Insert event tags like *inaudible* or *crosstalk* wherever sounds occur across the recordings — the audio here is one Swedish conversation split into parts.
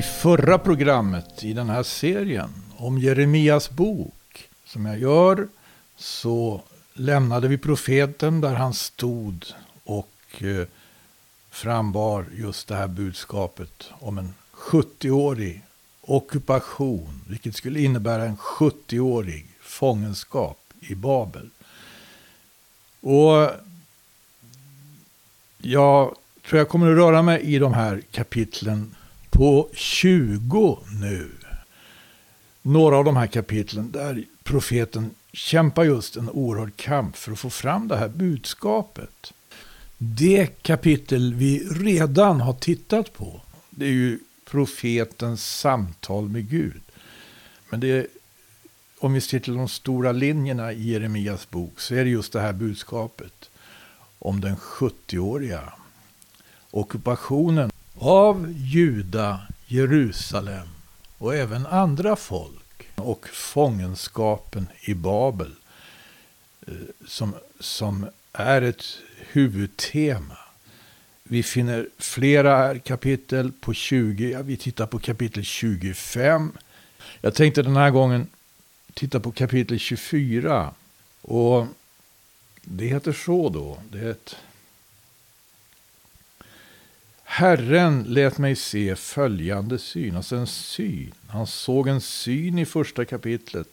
I förra programmet i den här serien om Jeremias bok som jag gör så lämnade vi profeten där han stod och eh, frambar just det här budskapet om en 70-årig ockupation, vilket skulle innebära en 70-årig fångenskap i Babel. Och jag tror jag kommer att röra mig i de här kapitlen på 20 nu. Några av de här kapitlen där profeten kämpar just en oerhörd kamp för att få fram det här budskapet. Det kapitel vi redan har tittat på, det är ju profetens samtal med Gud. Men det om vi ser till de stora linjerna i Jeremias bok så är det just det här budskapet om den 70-åriga ockupationen av Juda, Jerusalem och även andra folk och fångenskapen i Babel eh, som, som är ett huvudtema. Vi finner flera kapitel på 20, ja, vi tittar på kapitel 25. Jag tänkte den här gången titta på kapitel 24. Och det heter så då, det är ett Herren lät mig se följande syn, alltså en syn. Han såg en syn i första kapitlet.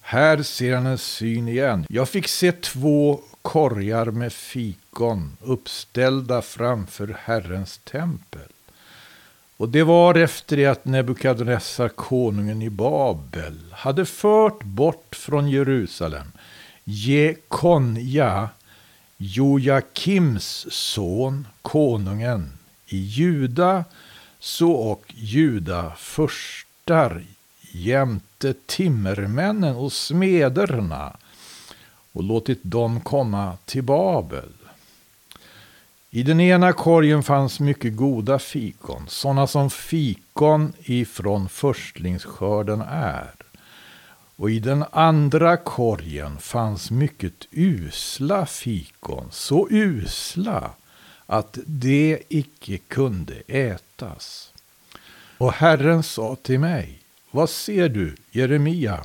Här ser han en syn igen. Jag fick se två korgar med fikon uppställda framför Herrens tempel. Och det var efter det att Nebukadnessar, konungen i Babel, hade fört bort från Jerusalem Jekonja, Jojakims son, konungen i Juda, så och Juda förstar jämte timmermännen och smederna och låtit dem komma till Babel. I den ena korgen fanns mycket goda fikon, sådana som fikon ifrån förstlingsskörden är. Och i den andra korgen fanns mycket usla fikon, så usla att det icke kunde ätas. Och Herren sa till mig, vad ser du, Jeremia?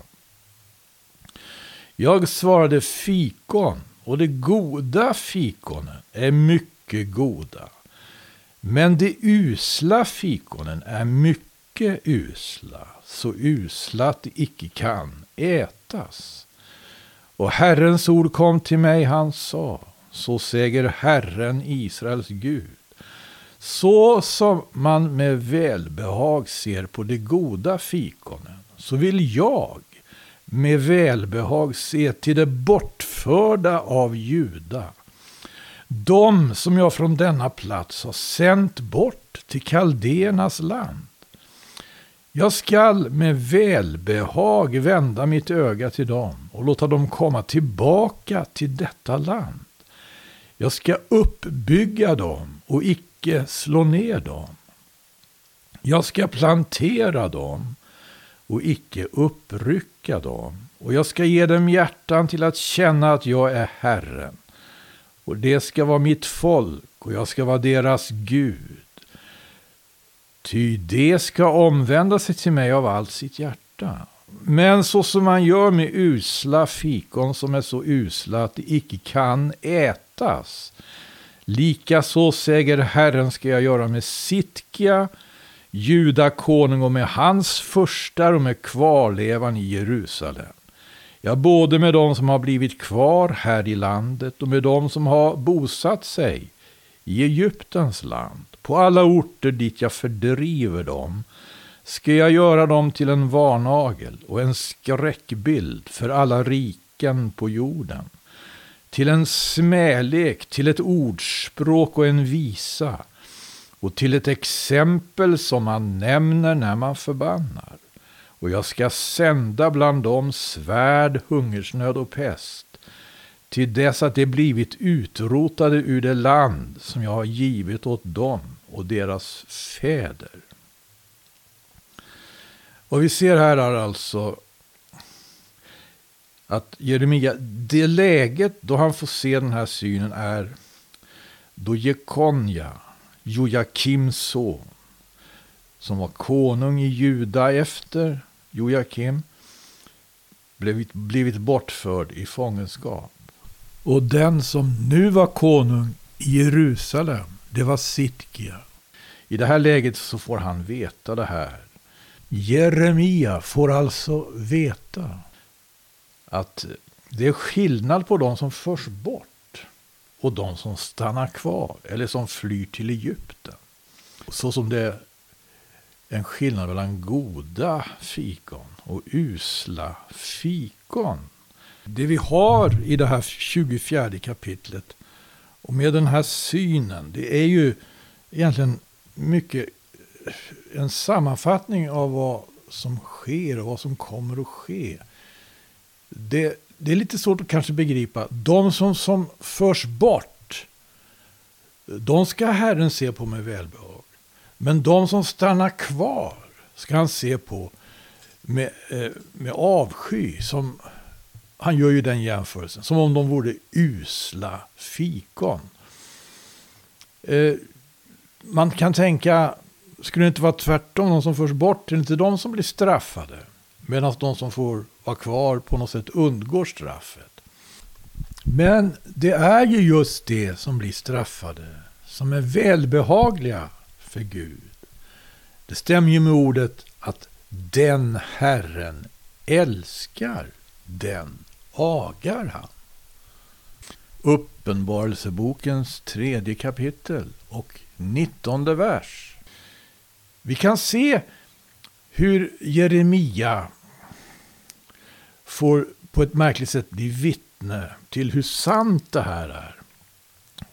Jag svarade fikon, och de goda fikonen är mycket goda. Men de usla fikonen är mycket usla, så usla att det icke kan ätas. Och Herrens ord kom till mig, han sa, så säger Herren Israels Gud. Så som man med välbehag ser på de goda fikonen, så vill jag med välbehag se till det bortförda av Juda. De som jag från denna plats har sänt bort till kaldéernas land. Jag skall med välbehag vända mitt öga till dem och låta dem komma tillbaka till detta land. Jag ska uppbygga dem och icke slå ner dem. Jag ska plantera dem och icke upprycka dem. Och jag ska ge dem hjärtan till att känna att jag är Herren. Och det ska vara mitt folk och jag ska vara deras Gud. Ty det ska omvända sig till mig av allt sitt hjärta. Men så som man gör med usla fikon som är så usla att de icke kan ätas. Likaså säger Herren ska jag göra med Sitkia, Juda konung och med hans förstar och med kvarlevan i Jerusalem. Ja, både med dem som har blivit kvar här i landet och med dem som har bosatt sig i Egyptens land, på alla orter dit jag fördriver dem, ska jag göra dem till en varnagel och en skräckbild för alla riken på jorden. Till en smälek, till ett ordspråk och en visa och till ett exempel som man nämner när man förbannar. Och jag ska sända bland dem svärd, hungersnöd och pest till dess att de blivit utrotade ur det land som jag har givit åt dem och deras fäder. Och vi ser här är alltså att Jeremia, det läget då han får se den här synen är då Jekonja, Jojakims son, som var konung i Juda efter Jojakim, blivit, blivit bortförd i fångenskap. Och den som nu var konung i Jerusalem, det var Sitkia. I det här läget så får han veta det här. Jeremia får alltså veta att det är skillnad på de som förs bort och de som stannar kvar eller som flyr till Egypten. Så som det är en skillnad mellan goda fikon och usla fikon. Det vi har i det här 24 kapitlet och med den här synen, det är ju egentligen mycket en sammanfattning av vad som sker och vad som kommer att ske. Det, det är lite svårt att kanske begripa. De som, som förs bort, de ska Herren se på med välbehag. Men de som stannar kvar ska han se på med, eh, med avsky. Som, han gör ju den jämförelsen, som om de vore usla fikon. Eh, man kan tänka, skulle det inte vara tvärtom? De som förs bort, är det inte de som blir straffade? Medan de som får vara kvar på något sätt undgår straffet. Men det är ju just det som blir straffade, som är välbehagliga för Gud. Det stämmer ju med ordet att den Herren älskar, den agar han. Uppenbarelsebokens tredje kapitel och nittonde vers. Vi kan se hur Jeremia får på ett märkligt sätt bli vittne till hur sant det här är.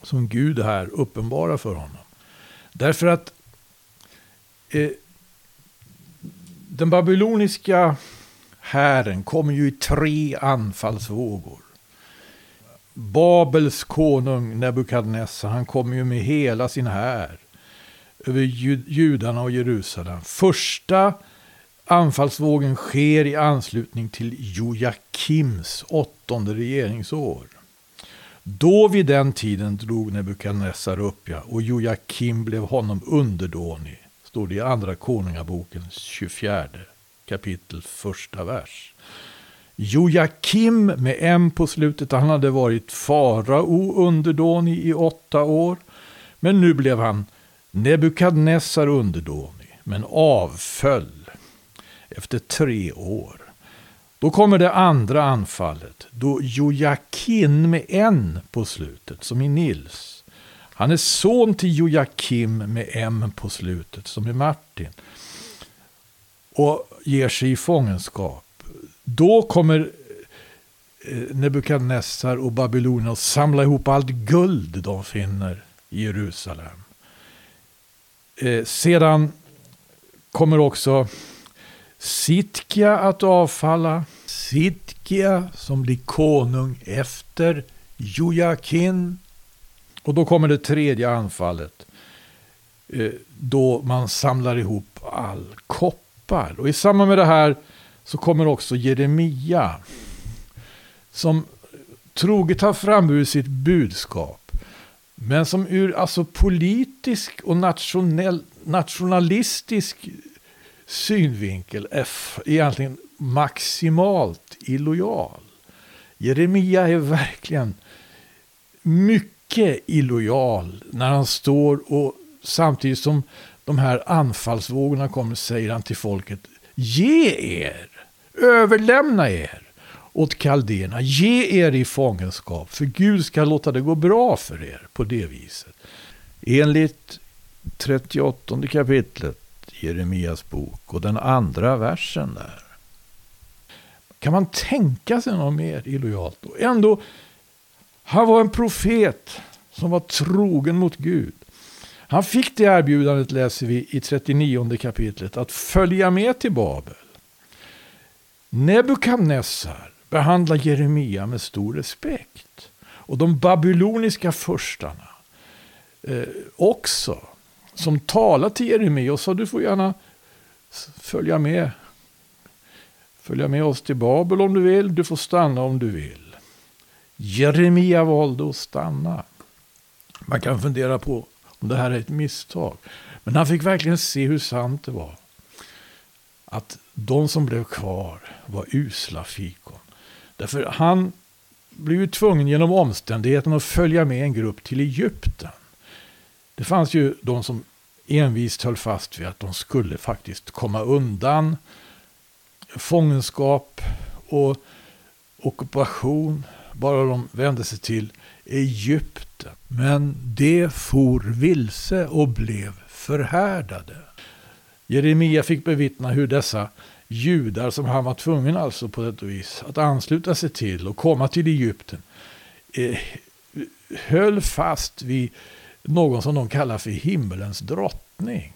Som Gud här uppenbarar för honom. Därför att eh, den babyloniska hären kommer ju i tre anfallsvågor. Babels konung Nebukadnessar, han kommer ju med hela sin här över judarna och Jerusalem. Första anfallsvågen sker i anslutning till Jojakims åttonde regeringsår. Då vid den tiden drog Nebukadnessar upp, ja, och Jojakim blev honom underdånig, står det i Andra Konungabokens 24 kapitel, första vers. Jojakim med M på slutet, han hade varit farao underdånig i åtta år, men nu blev han Nebukadnessar underdånig, men avföll efter tre år. Då kommer det andra anfallet, då Jojakin med n på slutet, som i Nils. Han är son till Jojakim med M på slutet, som i Martin. Och ger sig i fångenskap. Då kommer eh, Nebukadnessar och Babylonien att samla ihop allt guld de finner i Jerusalem. Eh, sedan kommer också Sitkia att avfalla. Sitkia som blir konung efter Jojakin. Och då kommer det tredje anfallet. Eh, då man samlar ihop all koppar. Och i samband med det här så kommer också Jeremia. Som troget har framburit sitt budskap. Men som ur alltså politisk och nationell, nationalistisk synvinkel är egentligen maximalt illojal. Jeremia är verkligen mycket illojal när han står och samtidigt som de här anfallsvågorna kommer säger han till folket Ge er, överlämna er åt kaldéerna, ge er i fångenskap, för Gud ska låta det gå bra för er på det viset. Enligt 38 kapitlet Jeremias bok och den andra versen där. Kan man tänka sig något mer illojalt? Och ändå, han var en profet som var trogen mot Gud. Han fick det erbjudandet, läser vi i 39 kapitlet, att följa med till Babel. Nebukadnessar behandlar Jeremia med stor respekt. Och de babyloniska förstarna eh, också som talar till Jeremia och sa du får gärna följa med. Följa med oss till Babel om du vill, du får stanna om du vill. Jeremia valde att stanna. Man kan fundera på om det här är ett misstag. Men han fick verkligen se hur sant det var. Att de som blev kvar var usla fikon. Därför han blev ju tvungen genom omständigheten att följa med en grupp till Egypten. Det fanns ju de som envist höll fast vid att de skulle faktiskt komma undan fångenskap och ockupation bara de vände sig till Egypten. Men det for vilse och blev förhärdade. Jeremia fick bevittna hur dessa judar som han var tvungen alltså på ett vis att ansluta sig till och komma till Egypten eh, höll fast vid någon som de kallar för himmelens drottning.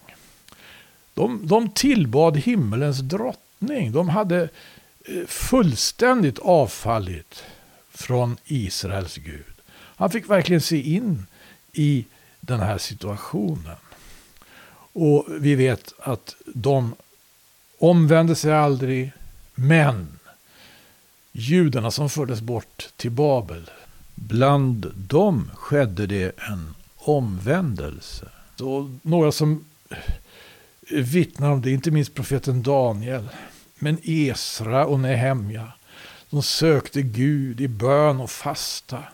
De, de tillbad himmelens drottning. De hade eh, fullständigt avfallit från Israels Gud. Han fick verkligen se in i den här situationen. Och vi vet att de omvände sig aldrig, men judarna som fördes bort till Babel, bland dem skedde det en omvändelse. Så några som vittnar om det, inte minst profeten Daniel, men Esra och Nehemja. De sökte Gud i bön och fasta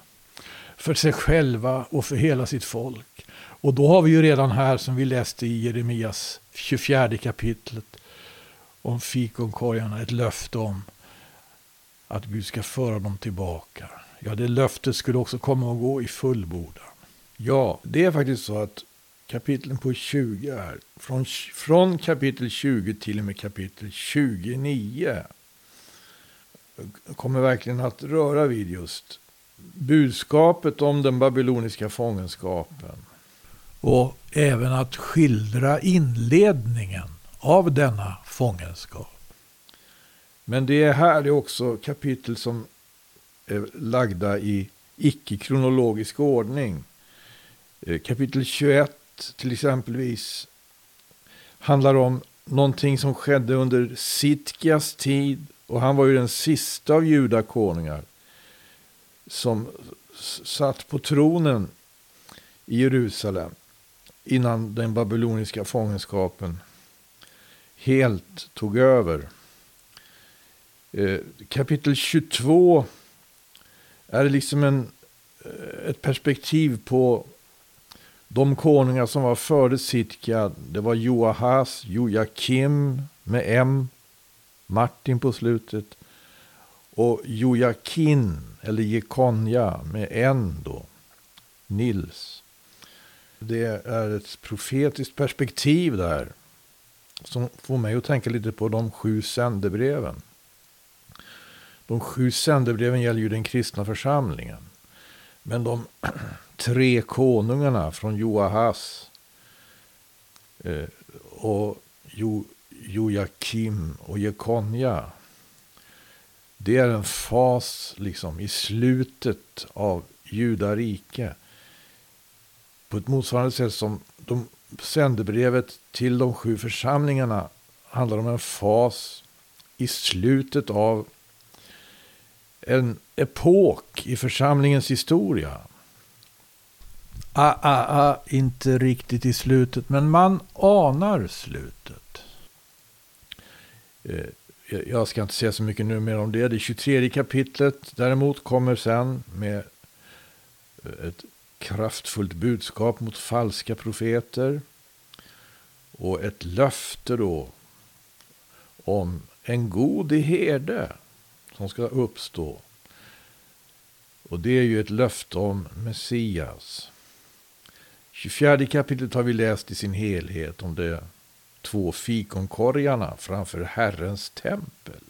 för sig själva och för hela sitt folk. Och då har vi ju redan här, som vi läste i Jeremias 24 kapitlet, om fikonkorgarna, ett löfte om att Gud ska föra dem tillbaka. Ja, det löftet skulle också komma att gå i fullbordan. Ja, det är faktiskt så att kapitlen på 20 är från, från kapitel 20 till och med kapitel 29 kommer verkligen att röra vid just budskapet om den babyloniska fångenskapen. Och även att skildra inledningen av denna fångenskap. Men det är här det är också kapitel som är lagda i icke-kronologisk ordning. Eh, kapitel 21 till exempelvis handlar om någonting som skedde under Sitkias tid. Och han var ju den sista av judakonungar som satt på tronen i Jerusalem innan den babyloniska fångenskapen helt tog över. Eh, kapitel 22 är liksom en, eh, ett perspektiv på de konungar som var före Sitka. Det var Joahas, Joakim med M, Martin på slutet. Och Joakim, eller Jekonja med N då, Nils. Det är ett profetiskt perspektiv där. Som får mig att tänka lite på de sju sändebreven. De sju sändebreven gäller ju den kristna församlingen. Men de *clears throat* tre konungarna från Joahas eh, och jo, Joakim och Jekonja. Det är en fas liksom i slutet av judarike. På ett motsvarande sätt som de sändebrevet till de sju församlingarna handlar om en fas i slutet av en epok i församlingens historia. Ah, ah, ah, inte riktigt i slutet, men man anar slutet. Eh, jag ska inte säga så mycket nu mer om det. Det 23 kapitlet däremot kommer sen med eh, ett kraftfullt budskap mot falska profeter. Och ett löfte då om en god herde som ska uppstå. Och det är ju ett löfte om Messias. 24 kapitlet har vi läst i sin helhet om det två fikonkorgarna framför Herrens tempel.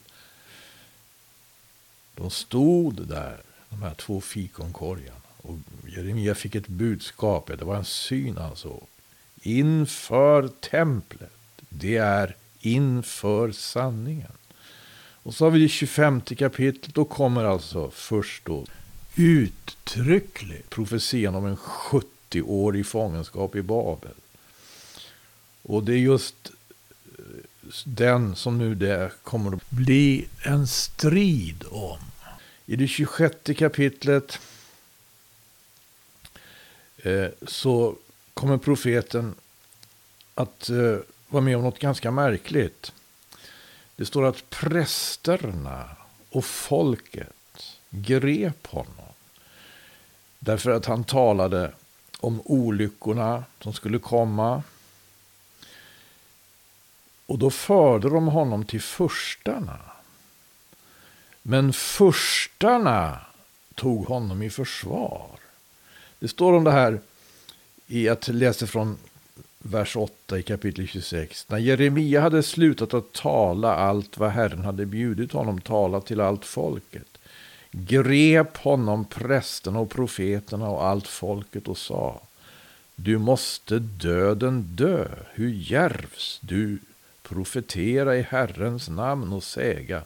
De stod där, de här två fikonkorgarna. Och Jeremia fick ett budskap, det var en syn han såg. Inför templet, det är inför sanningen. Och så har vi det 25 kapitlet, då kommer alltså först då uttrycklig profetian om en 70-årig fångenskap i Babel. Och det är just eh, den som nu det kommer att bli en strid om. I det 26 kapitlet eh, så kommer profeten att eh, vara med om något ganska märkligt. Det står att prästerna och folket grep honom. Därför att han talade om olyckorna som skulle komma. Och då förde de honom till förstarna. Men förstarna tog honom i försvar. Det står om det här i att läsa från vers 8 i kapitel 26. När Jeremia hade slutat att tala allt vad Herren hade bjudit honom tala till allt folket grep honom prästerna och profeterna och allt folket och sa Du måste döden dö, hur djärvs du profetera i Herrens namn och säga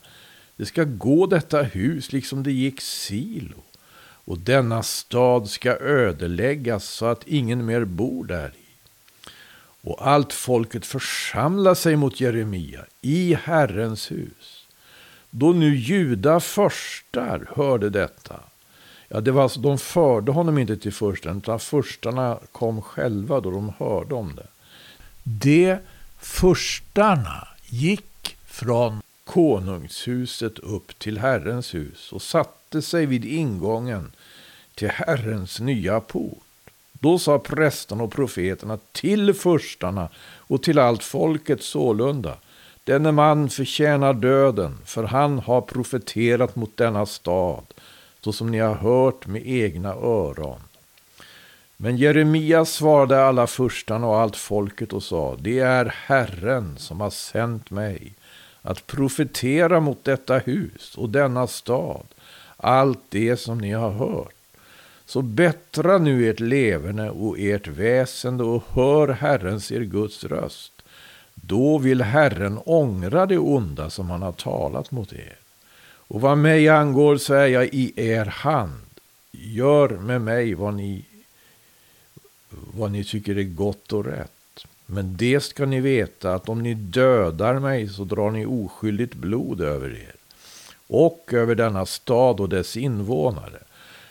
Det ska gå detta hus liksom det gick Silo och denna stad ska ödeläggas så att ingen mer bor där i. Och allt folket församlar sig mot Jeremia i Herrens hus. Då nu juda förstar hörde detta, ja, det var alltså, de förde honom inte till förstan, utan förstarna kom själva då de hörde om det. Det förstarna gick från konungshuset upp till Herrens hus och satte sig vid ingången till Herrens nya port. Då sa prästerna och profeterna till förstarna och till allt folket sålunda. Denne man förtjänar döden, för han har profeterat mot denna stad, så som ni har hört med egna öron. Men Jeremia svarade alla förstarna och allt folket och sa, det är Herren som har sänt mig att profetera mot detta hus och denna stad, allt det som ni har hört. Så bättra nu ert leverne och ert väsende och hör Herrens er Guds röst. Då vill Herren ångra det onda som han har talat mot er. Och vad mig angår så är jag i er hand. Gör med mig vad ni, vad ni tycker är gott och rätt. Men det ska ni veta att om ni dödar mig så drar ni oskyldigt blod över er och över denna stad och dess invånare.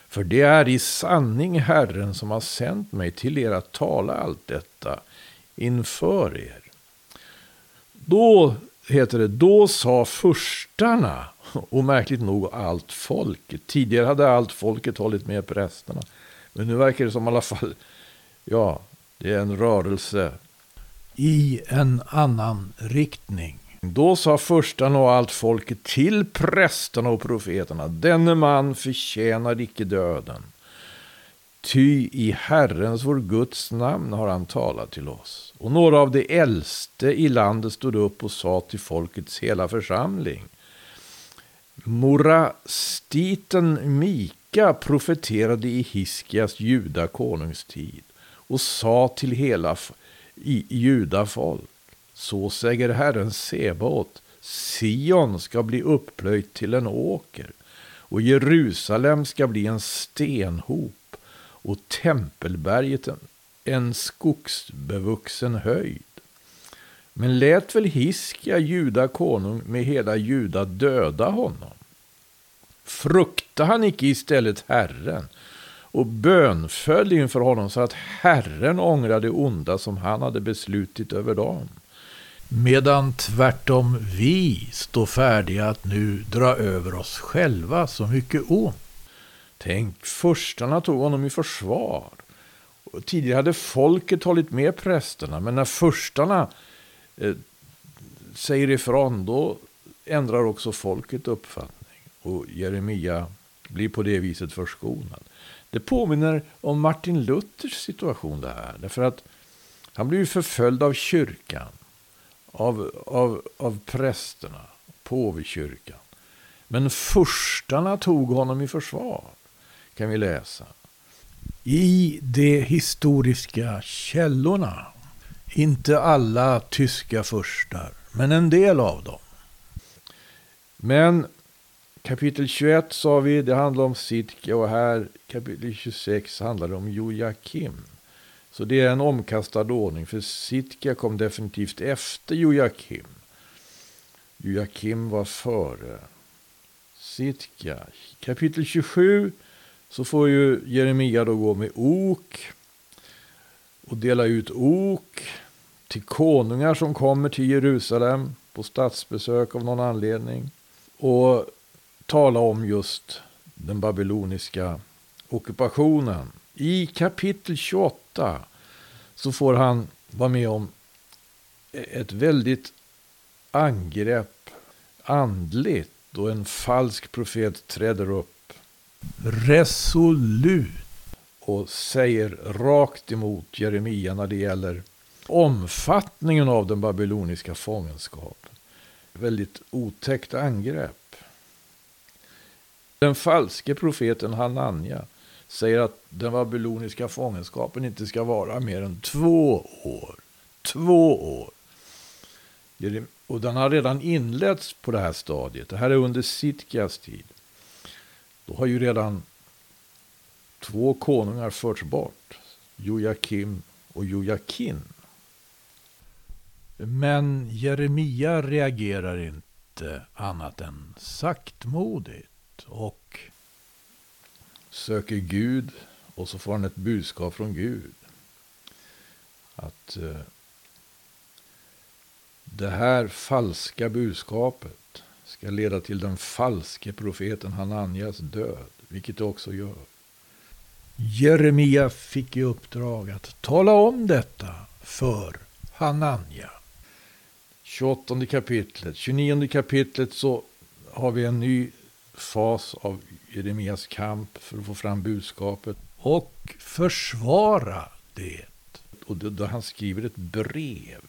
För det är i sanning Herren som har sänt mig till er att tala allt detta inför er. Då, heter det, då sa förstarna, och märkligt nog allt folket. Tidigare hade allt folket hållit med prästerna. Men nu verkar det som i alla fall, ja, det är en rörelse i en annan riktning. Då sa förstarna och allt folket till prästerna och profeterna, denne man förtjänar icke döden. Ty i Herrens, vår Guds namn, har han talat till oss. Och några av de äldste i landet stod upp och sa till folkets hela församling. Morastiten Mika profeterade i Hiskias juda konungstid och sa till hela judafolk. Så säger Herren Sebaot, Sion ska bli upplöjt till en åker och Jerusalem ska bli en stenhop och tempelberget en, en skogsbevuxen höjd. Men lät väl Hiskia, juda konung, med hela juda döda honom? Frukta han icke istället Herren och bönföll inför honom så att Herren ångrade det onda som han hade beslutit över dem. Medan tvärtom vi står färdiga att nu dra över oss själva så mycket ont. Tänk, förstarna tog honom i försvar. Och tidigare hade folket hållit med prästerna, men när förstarna eh, säger ifrån, då ändrar också folket uppfattning. Och Jeremia blir på det viset förskonad. Det påminner om Martin Luthers situation det här. Därför att han blev förföljd av kyrkan av, av, av prästerna, påvekyrkan. Men förstarna tog honom i försvar, kan vi läsa. I de historiska källorna, inte alla tyska förstar, men en del av dem. Men kapitel 21 sa vi, det handlar om Sitka och här kapitel 26 handlar det om Jojakim. Så det är en omkastad ordning, för Sitka kom definitivt efter Joakim. Joakim var före Sitka. Kapitel 27 så får ju Jeremia då gå med ok och dela ut ok till konungar som kommer till Jerusalem på statsbesök av någon anledning. Och tala om just den babyloniska ockupationen. I kapitel 28 så får han vara med om ett väldigt angrepp andligt då en falsk profet träder upp resolut och säger rakt emot Jeremia när det gäller omfattningen av den babyloniska fångenskapen. Väldigt otäckt angrepp. Den falske profeten Hananja säger att den babyloniska fångenskapen inte ska vara mer än två år. Två år. Och den har redan inletts på det här stadiet. Det här är under Sitkias tid. Då har ju redan två konungar förts bort. Jojakim och Jojakin. Men Jeremia reagerar inte annat än saktmodigt och söker Gud och så får han ett budskap från Gud. Att eh, det här falska budskapet ska leda till den falske profeten Hananias död, vilket det också gör. Jeremia fick i uppdrag att tala om detta för Hananja. 28 kapitlet, 29 kapitlet så har vi en ny fas av Jeremias kamp för att få fram budskapet och försvara det. Och då han skriver ett brev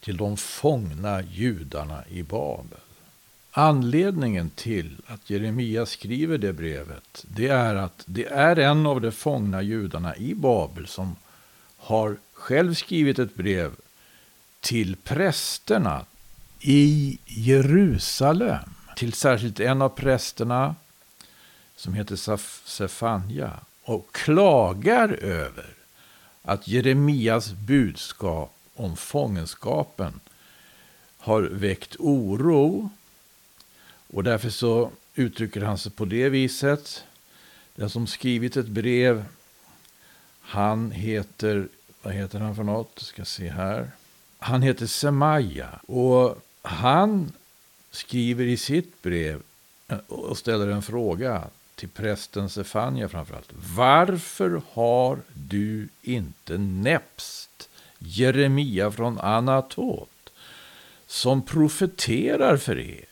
till de fångna judarna i Babel. Anledningen till att Jeremia skriver det brevet, det är att det är en av de fångna judarna i Babel som har själv skrivit ett brev till prästerna i Jerusalem. Till särskilt en av prästerna som heter Sefania och klagar över att Jeremias budskap om fångenskapen har väckt oro. Och därför så uttrycker han sig på det viset. Den som skrivit ett brev, han heter, vad heter han för något? Ska se här. Han heter Semaja. Och han skriver i sitt brev eh, och ställer en fråga till prästen Sefania framförallt. Varför har du inte näpst Jeremia från Anatot som profeterar för er?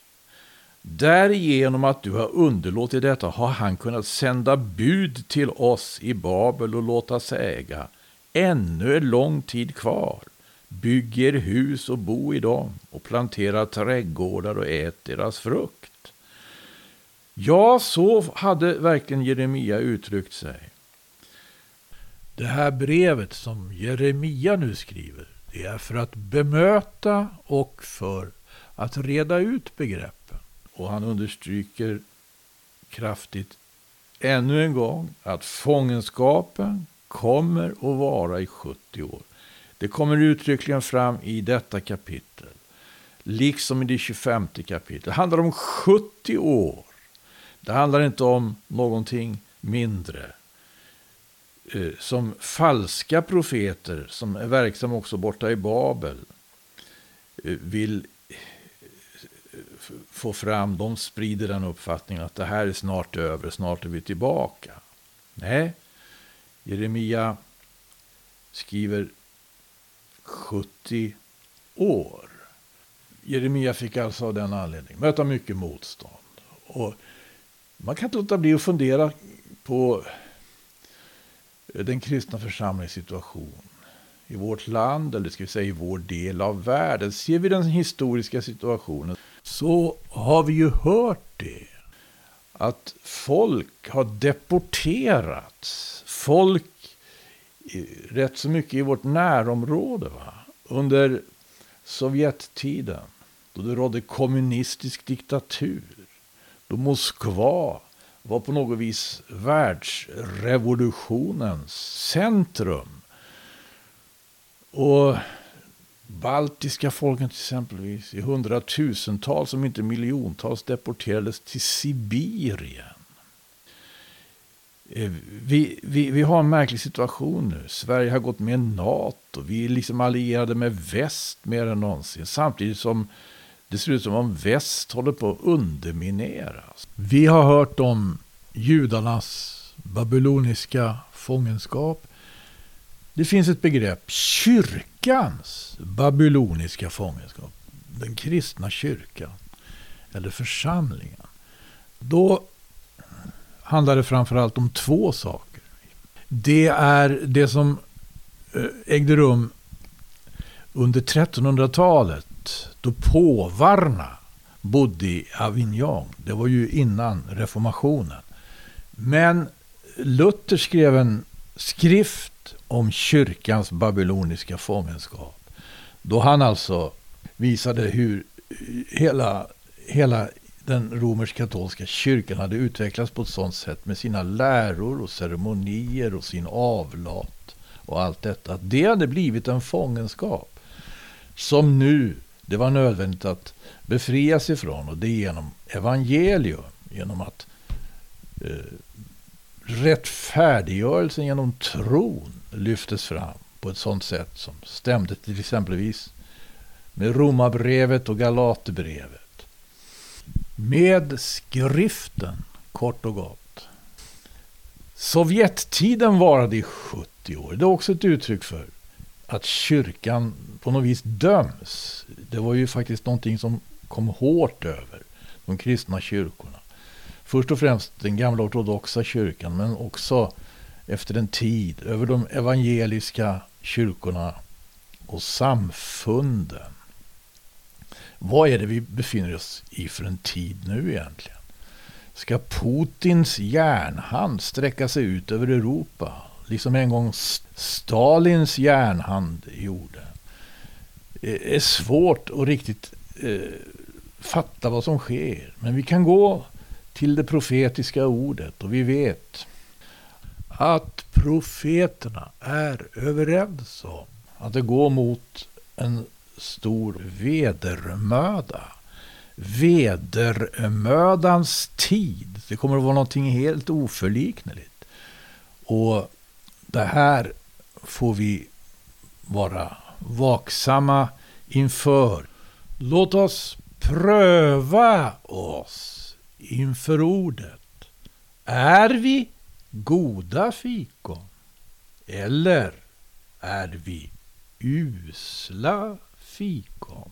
Därigenom att du har underlåtit detta har han kunnat sända bud till oss i Babel och låta säga ännu är lång tid kvar. Bygg er hus och bo i dem och plantera trädgårdar och ät deras frukt. Ja, så hade verkligen Jeremia uttryckt sig. Det här brevet som Jeremia nu skriver, det är för att bemöta och för att reda ut begreppen. Och han understryker kraftigt ännu en gång att fångenskapen kommer att vara i 70 år. Det kommer uttryckligen fram i detta kapitel. Liksom i det 25 kapitlet. Det handlar om 70 år. Det handlar inte om någonting mindre. Eh, som falska profeter som är verksamma också borta i Babel eh, vill eh, få fram, de sprider den uppfattningen att det här är snart över, snart är vi tillbaka. Nej, Jeremia skriver 70 år. Jeremia fick alltså av den anledningen möta mycket motstånd. Och man kan inte låta bli att fundera på eh, den kristna församlingens situation i vårt land, eller ska vi säga i vår del av världen. Ser vi den historiska situationen så har vi ju hört det. Att folk har deporterats. Folk rätt så mycket i vårt närområde. Va? Under Sovjettiden, då det rådde kommunistisk diktatur. Då Moskva var på något vis världsrevolutionens centrum. Och baltiska folken till exempelvis i hundratusentals, om inte miljontals, deporterades till Sibirien. Eh, vi, vi, vi har en märklig situation nu. Sverige har gått med i NATO. Vi är liksom allierade med väst mer än någonsin. Samtidigt som det ser ut som om väst håller på att undermineras. Vi har hört om judarnas babyloniska fångenskap. Det finns ett begrepp, kyrkans babyloniska fångenskap. Den kristna kyrkan, eller församlingen. Då handlar det framförallt om två saker. Det är det som eh, ägde rum under 1300-talet då påvarna bodde i Avignon. Det var ju innan reformationen. Men Luther skrev en skrift om kyrkans babyloniska fångenskap. Då han alltså visade hur eh, hela, hela den romersk-katolska kyrkan hade utvecklats på ett sådant sätt med sina läror och ceremonier och sin avlat och allt detta. Att det hade blivit en fångenskap som nu det var nödvändigt att befria sig från och det genom evangelium. Genom att eh, rättfärdiggörelsen genom tron lyftes fram på ett sådant sätt som stämde till exempelvis med Romarbrevet och Galaterbrevet. Med skriften, kort och gott. Sovjettiden varade i 70 år. Det är också ett uttryck för att kyrkan på något vis döms. Det var ju faktiskt någonting som kom hårt över de kristna kyrkorna. Först och främst den gamla ortodoxa kyrkan men också efter en tid över de evangeliska kyrkorna och samfunden. Vad är det vi befinner oss i för en tid nu egentligen? Ska Putins järnhand sträcka sig ut över Europa? Liksom en gång Stalins järnhand gjorde. Det är svårt att riktigt eh, fatta vad som sker. Men vi kan gå till det profetiska ordet och vi vet att profeterna är överens om att det går mot en stor vedermöda. Vedermödans tid. Det kommer att vara någonting helt oförlikneligt. Och det här får vi vara vaksamma inför. Låt oss pröva oss inför ordet. Är vi goda fikon? Eller är vi usla fikon?